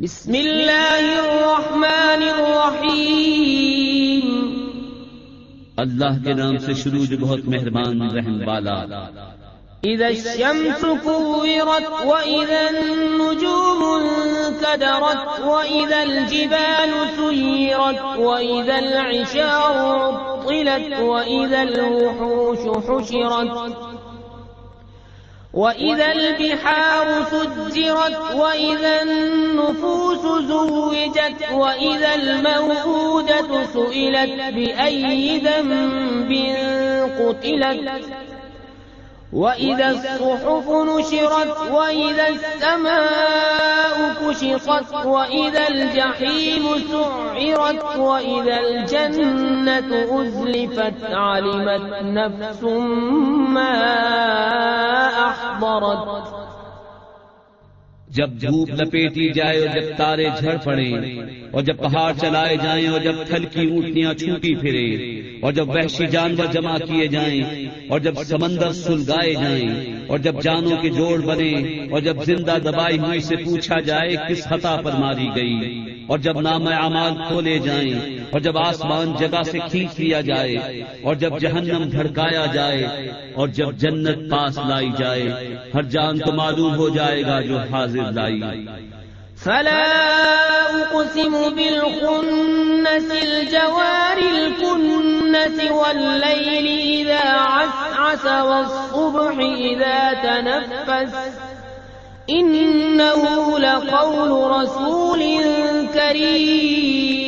بسم اللہ الرحمن الرحیم۔ اللہ کے نام سے شروع جو بہت مہربان رحم والا۔ اذا الشمس كورت واذا النجوم انكدرت واذا الجبال سيرت واذا العشار عطلت واذا الوحوش حشرت وإذا البحار سجرت وإذا النفوس زوجت وإذا الموءودة سئلت بأي ذنب قتلت وإذا الصحف نشرت وإذا السماء كشطت وإذا الجحيم سعرت وإذا الجنة أزلفت علمت نفس ما جب دھوپ لپیٹی جائے اور جب تارے جھڑ پڑے اور جب پہاڑ چلائے جائیں اور جب تھل کی اونٹیاں چھوٹی پھرے اور جب وحشی جانور جمع کیے جائیں اور جب سمندر سلگائے جائیں اور جب جانوں کے جوڑ بنے اور جب زندہ دبائی ہوئی سے پوچھا جائے کس خطا پر ماری گئی اور جب نام اعمال کھولے جائیں اور جب آسمان جگہ سے کھینچ لیا جائے اور جب جہنم بھڑکایا جائے اور جب جنت پاس لائی جائے، ہر جان تو معلوم ہو جائے گا جو حاضر لائی۔ فلا أقسم بالخنس الجوار، الكنس والليل إذا عسعس والصبح إذا تنفس۔ إنه لقول رسول كريم۔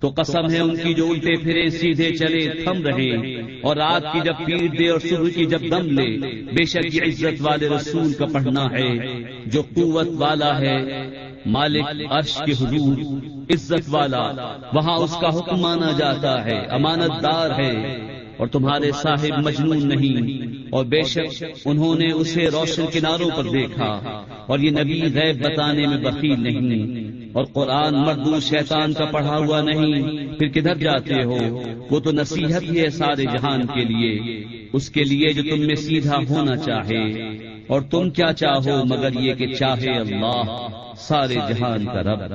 تو قسم ہے ان کی جو الٹے پھرے، سیدھے چلے، تھم رہے۔ اور رات کی جب پیر دے اور صبح کی جب دم لے، بے شک یہ عزت والے رسول کا پڑھنا ہے، جو قوت والا ہے، مالک عرش کے حضور، عزت والا۔ وہاں اس کا حکم مانا جاتا ہے، امانت دار ہے۔ اور تمہارے صاحب مجنون نہیں۔ اور بے شک انہوں نے اسے روشن کناروں پر دیکھا۔ اور یہ نبی غیب بتانے میں بخیل نہیں۔ اور قرآن مردو شیطان کا پڑھا ہوا نہیں، پھر کدھر جاتے ہو؟ وہ تو نصیحت ہی ہے سارے جہان کے لیے۔ اس کے لیے جو تم میں سیدھا ہونا چاہے۔ اور تم کیا چاہو مگر یہ کہ چاہے اللہ سارے جہان کا رب۔